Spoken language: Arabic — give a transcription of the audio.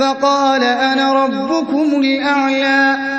فَقَالَ أَنَا رَبُّكُمُ الْأَعْلَىٰ.